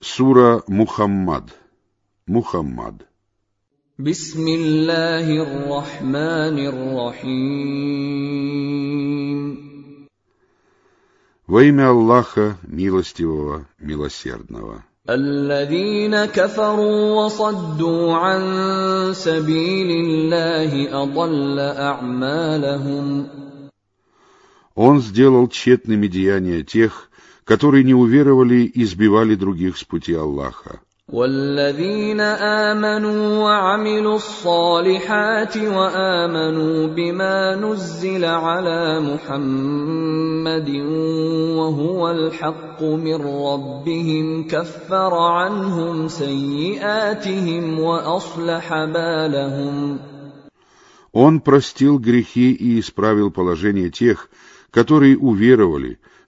Сура Мухаммад. Мухаммад. بسم الله الرحمن الرحيم Во имя Аллаха, милостивого, милосердного. الذين كفروا وصدوا عن سبيل الله اضل اعمالهم Он сделал тщетными деяния тех, которые не уверовали и избивали других с пути Аллаха. والذين امنوا وعملوا الصالحات وامنوا بما نزل على محمد وهو الحق من ربهم كفر عنهم سيئاتهم واصلح بالهم Он простил грехи и исправил положение тех, которые уверовали,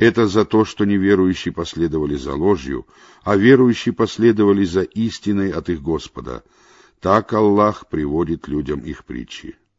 Это за то, что неверующие последовали за ложью, а верующие последовали за истиной от их Господа. Так Аллах приводит людям их притчи.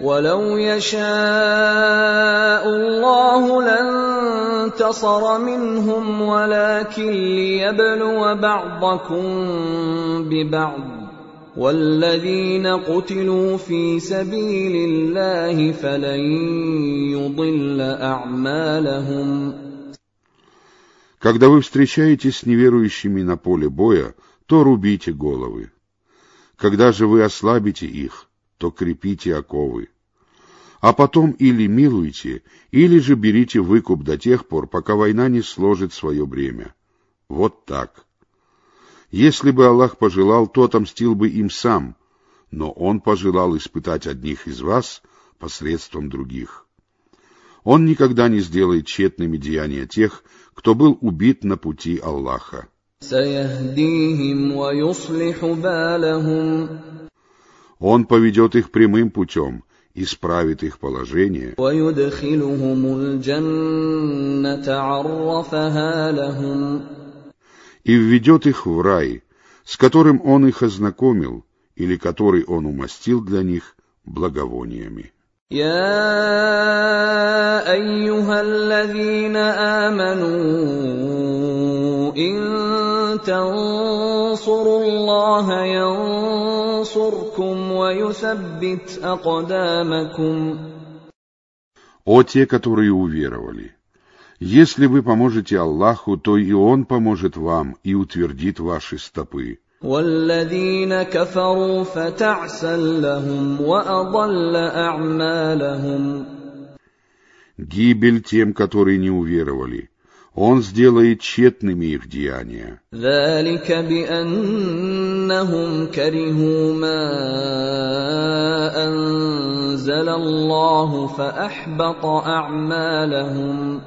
ولو يشاء الله لانتصر منهم ولكن ليبلو بعضكم ببعض والذين قتلوا في سبيل الله فلن يضل اعمالهم Когда вы встречаетесь с неверующими на поле боя, то рубите головы. Когда же вы ослабите их, то крепите оковы. А потом или милуйте, или же берите выкуп до тех пор, пока война не сложит свое бремя. Вот так. Если бы Аллах пожелал, то отомстил бы им сам, но Он пожелал испытать одних из вас посредством других. Он никогда не сделает тщетными деяния тех, кто был убит на пути Аллаха. Он поведет их прямым путем, исправит их положение. И введет их в рай, с которым он их ознакомил, или который он умастил для них благовониями. يا ايها الذين امنوا ان تنصروا الله ينصركم ويثبت اقدامكم О те, которые уверовали! Если вы поможете Аллаху, то и Он поможет вам и утвердит ваши стопы. والذين كفروا فتعسا لهم واضل اعمالهم Гибель тем, которые не уверовали. Он сделает тщетными их деяния. ذلك بانهم كرهوا ما انزل الله فاحبط اعمالهم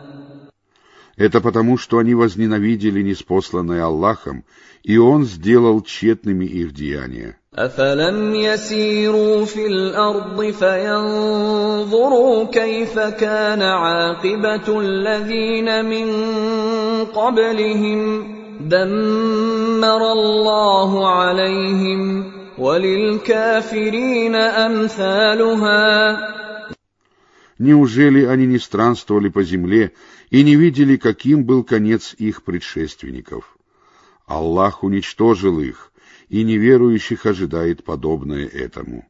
Это потому, что они возненавидели неспосланное Аллахом, и Он сделал тщетными их деяния. أفلم يسيروا في الأرض فينظروا كيف كان عاقبة الذين من قبلهم دمر الله عليهم وللكافرين أمثالها Неужели они не странствовали по земле и не видели, каким был конец их предшественников. Аллах уничтожил их, и неверующих ожидает подобное этому.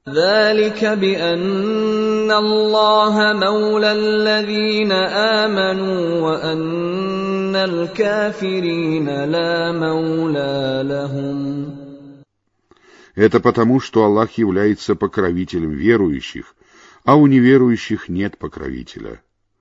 Это потому, что Аллах является покровителем верующих, а у неверующих нет покровителя.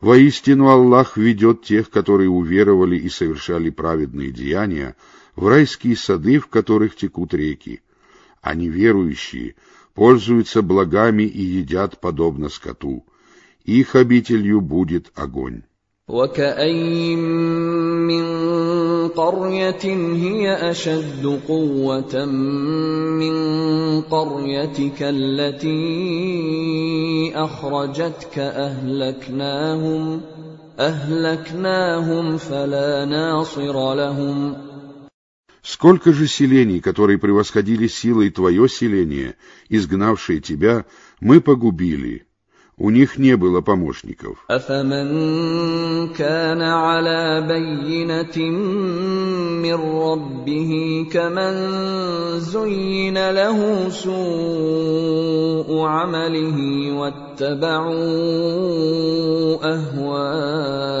Воистину Аллах ведет тех, которые уверовали и совершали праведные деяния, в райские сады, в которых текут реки. Они верующие, пользуются благами и едят подобно скоту. Их обителью будет огонь. وكاين من قريه هي اشد قوه من قريتك التي اخرجتك اهلكناهم اهلكناهم فلا ناصر لهم Сколько же селений, которые превосходили силой твое селение, изгнавшие тебя, мы погубили, у них не было помощников. أفمن كان على بينة من ربه كمن زين له سوء عمله واتبعوا أهواءهم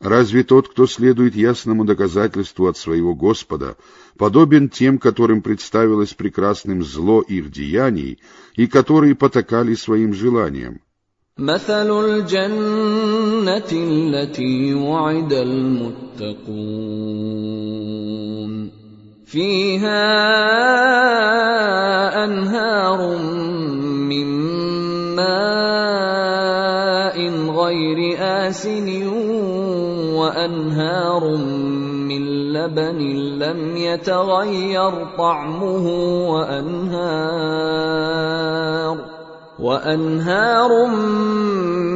Разве тот, кто следует ясному доказательству от своего Господа, подобен тем, которым представилось прекрасным зло их деяний и которые потакали своим желаниям? مثل الجنة التي وعد المتقون فيها أنهار من ماء غير آسن وانهار من لبن لم يتغير طعمه وانهار وأنهار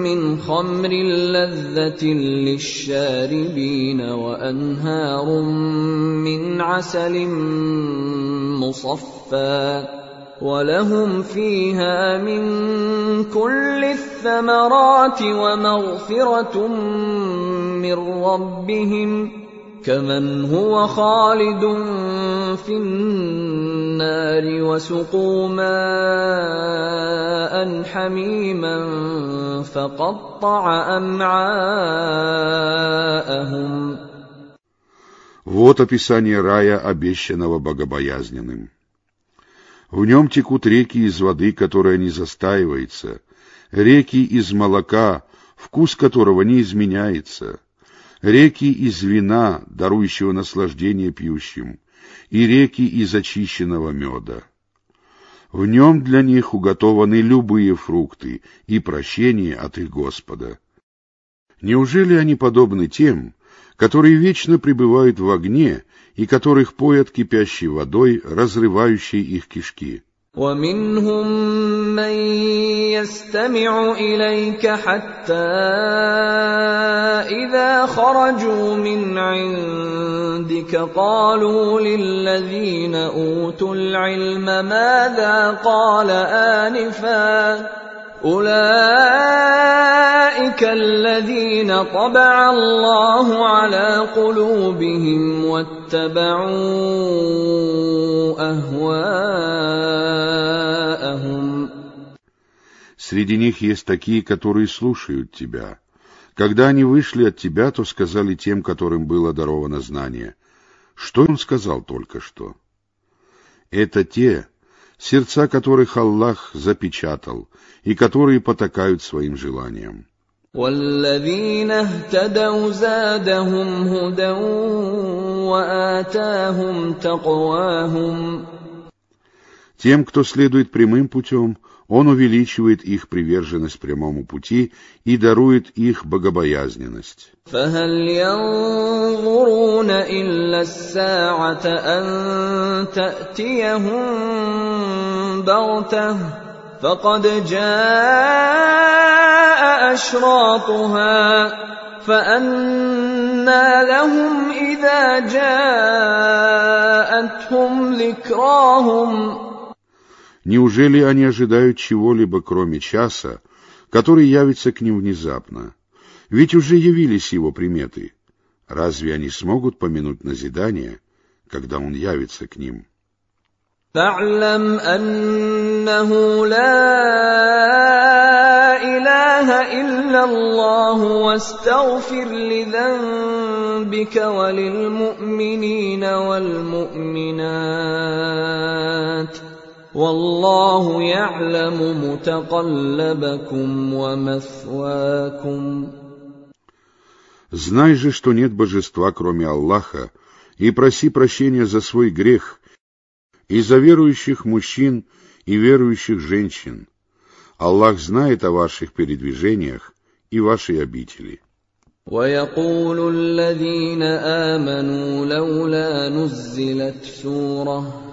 من خمر لذة للشاربين وأنهار من عسل مصفى ولهم فيها من كل الثمرات ومغفرة من ربهم كمن هو خالد في النار وسقوا ماء حميما فقطع امعاءهم Вот описание рая, обещанного богобоязненным. В нем текут реки из воды, которая не застаивается, реки из молока, вкус которого не изменяется, реки из вина, дарующего наслаждение пьющим, и реки из очищенного меда. В нем для них уготованы любые фрукты и прощение от их Господа. Неужели они подобны тем, которые вечно пребывают в огне и которых поят кипящей водой, разрывающей их кишки? ومنهم من يستمع اليك حتى اذا خرجوا من عندك قالوا للذين اوتوا العلم ماذا قال انفا اولئك الذين طبع الله على قلوبهم واتبعوا اهواءهم Среди них есть такие, которые слушают тебя. Когда они вышли от тебя, то сказали тем, которым было даровано знание. Что он сказал только что? Это те, сердца которых Аллах запечатал и которые потакают своим желаниям. والذين اهتدوا زادهم هدى وآتاهم تقواهم Тем, кто следует прямым путем, он увеличивает их приверженность прямому пути и дарует их богобоязненность. فهل ينظرون إلا الساعة أن تأتيهم بغتة فقد جاء أشراطها فأنى لهم إذا جاءتهم ذكراهم Неужели они ожидают чего-либо, кроме часа, который явится к ним внезапно? Ведь уже явились его приметы. Разве они смогут помянуть назидание, когда он явится к ним? فاعلم أنه لا إله إلا الله واستغفر لذنبك وللمؤمنين والمؤمنات والله يعلم متقلبكم ومثواكم Знай же, что нет божества, кроме Аллаха, и проси прощения за свой грех и за верующих мужчин и верующих женщин. Аллах знает о ваших передвижениях и вашей обители. ويقول الذين آمنوا لولا نزلت سورة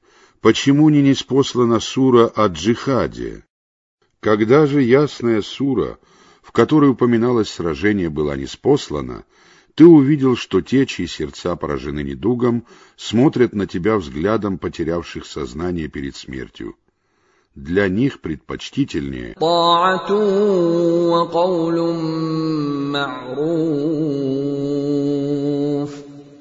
Почему не неспослана сура о джихаде? Когда же ясная сура, в которой упоминалось сражение, была неспослана, ты увидел, что те, чьи сердца поражены недугом, смотрят на тебя взглядом потерявших сознание перед смертью. Для них предпочтительнее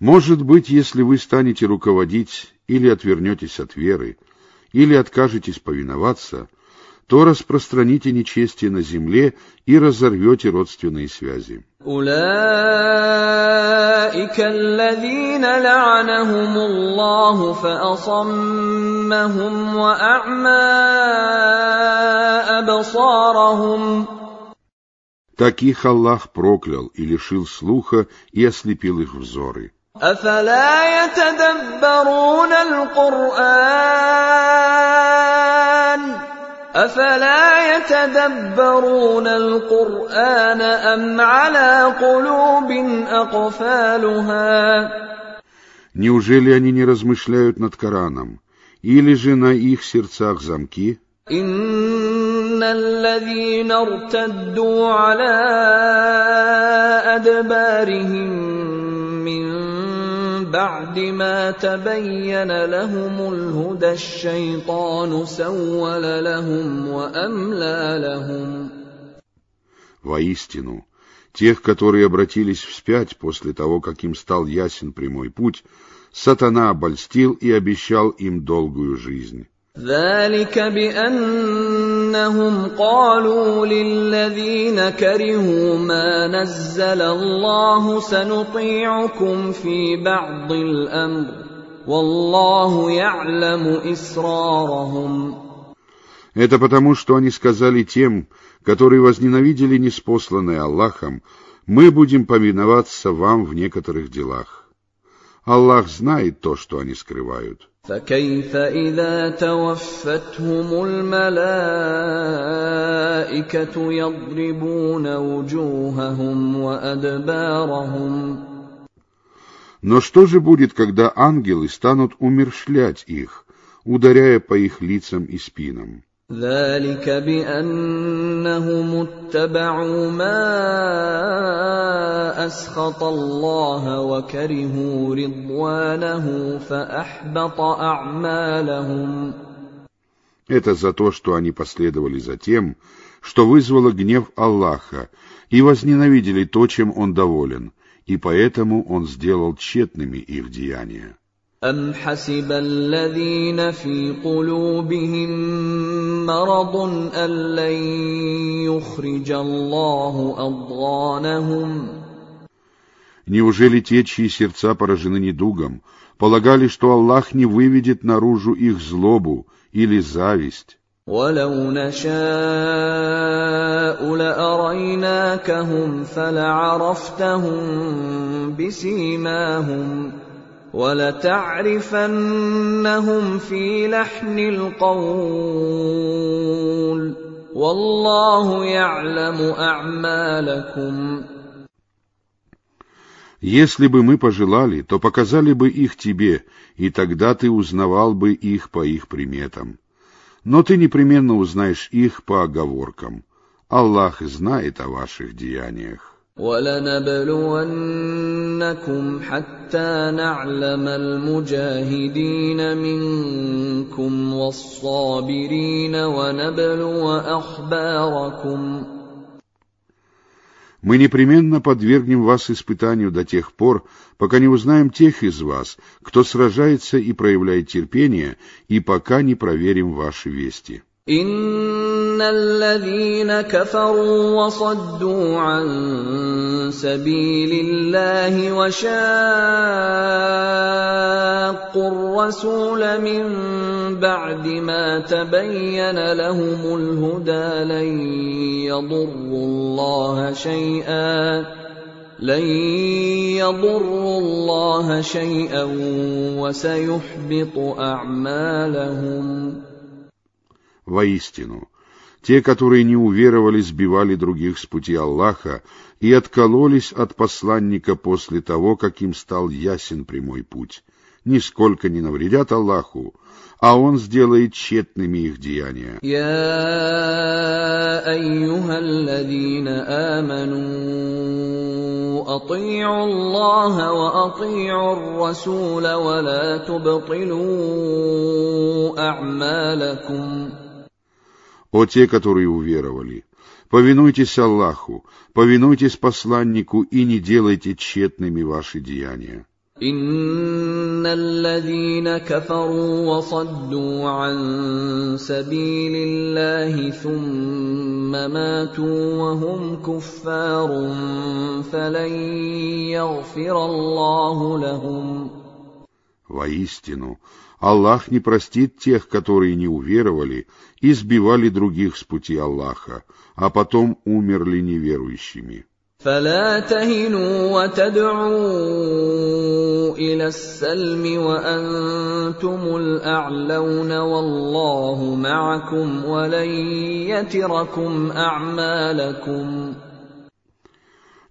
Может быть, если вы станете руководить или отвернетесь от веры, или откажетесь повиноваться, то распространите нечестие на земле и разорвете родственные связи. أولئك الذين لعنهم الله فأصمهم وأعمى أبصارهم Таких Аллах проклял и лишил слуха и ослепил их взоры. أفلا يتدبرون القرآن أفلا يتدبرون القرآن أم على قلوب أقفالها Неужели они не размышляют над Кораном? Или же на их сердцах замки? إن الذين ارتدوا على أدبارهم بعد ما تبين لهم الهدى الشيطان سول لهم وأملى لهم Воистину, тех, которые обратились вспять после того, как им стал ясен прямой путь, сатана обольстил и обещал им долгую жизнь. ذلك بانهم قالوا للذين كرهوا ما نزل الله سنطيعكم في بعض الامر والله يعلم اسرارهم Это потому, что они сказали тем, которые возненавидели неспосланное Аллахом, мы будем повиноваться вам в некоторых делах. Аллах знает то, что они скрывают. فكيف اذا توفتهم الملائكه يضربون وجوههم وادبارهم Но что же будет, когда ангелы станут умершлять их, ударяя по их лицам и спинам? ذلك بانهم اتبعوا ما اسخط الله وكرهوا رضوانه فاحبط اعمالهم Это за то, что они последовали за тем, что вызвало гнев Аллаха, и возненавидели то, чем он доволен, и поэтому он сделал тщетными их деяния. أم حسب الذين في قلوبهم مرض أن لن يخرج الله أضغانهم Неужели те, чьи сердца поражены недугом, полагали, что Аллах не выведет наружу их злобу или зависть? ولو نشاء لأريناكهم فلعرفتهم بسيماهم ولتعرفنهم في لحن القول والله يعلم أعمالكم Если бы мы пожелали, то показали бы их тебе, и тогда ты узнавал бы их по их приметам. Но ты непременно узнаешь их по оговоркам. Аллах знает о ваших деяниях. ولنبلونكم حتى نعلم المجاهدين منكم والصابرين ونبلو اخباركم мы непременно подвергнем вас испытанию до тех пор, пока не узнаем тех из вас, кто сражается и проявляет терпение, и пока не проверим ваши вести. ان الذين كفروا وصدوا عن سبيل الله وشاقوا الرسول من بعد ما تبين لهم الهدى لن يضروا الله شيئا لن يضروا الله شيئا وسيحبط اعمالهم Воистину, Те, которые не уверовали, сбивали других с пути Аллаха и откололись от посланника после того, как им стал ясен прямой путь. Нисколько не навредят Аллаху, а Он сделает тщетными их деяния. Я айюхалладина аману, ати'у Аллаха ва ати'у Расула, ва ла тубтилу а'малакум О те, которые уверовали, повинуйтесь Аллаху, повинуйтесь посланнику и не делайте тщетными ваши деяния. ان الذين كفروا وصدوا عن سبيل الله ثم ماتوا وهم كفار فلن يغفر الله لهم Воистину, Аллах не простит тех, которые не уверовали и сбивали других с пути Аллаха, а потом умерли неверующими. فلا تهنوا وتدعوا الى السلم وانتم الاعلون والله معكم ولن يتركم اعمالكم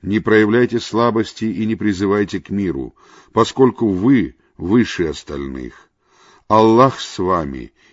Не проявляйте слабости и не призывайте к миру, поскольку вы выше остальных. Аллах с вами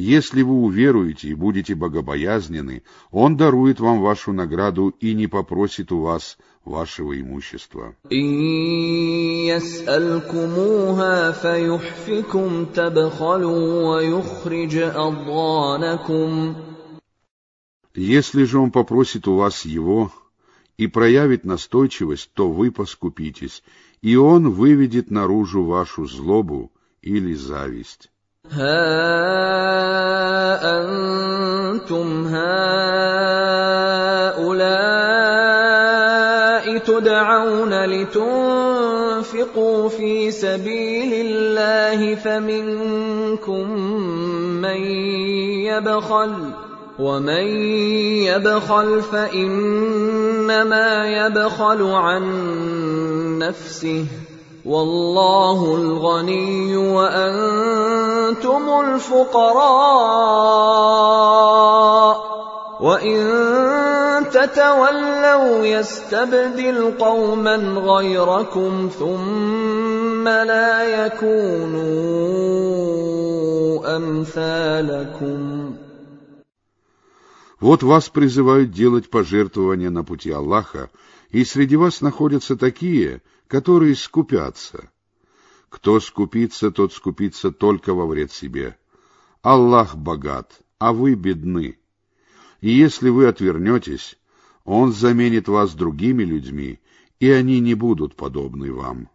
Если вы уверуете и будете богобоязнены, Он дарует вам вашу награду и не попросит у вас вашего имущества. Если же он попросит у вас его и проявит настойчивость, то вы поскупитесь, и он выведет наружу вашу злобу или зависть. ها أنتم هؤلاء تدعون لتنفقوا في سبيل الله فمنكم من يبخل ومن يبخل فإنما يبخل عن نفسه والله الغني وانتم الفقراء وان تتولوا يستبدل قوما غيركم ثم ثم لا يكونوا امثالكم Вот вас призывают делать пожертвования на пути Аллаха, и среди вас находятся такие, которые скупятся. Кто скупится, тот скупится только во вред себе. Аллах богат, а вы бедны. И если вы отвернетесь, Он заменит вас другими людьми, и они не будут подобны вам.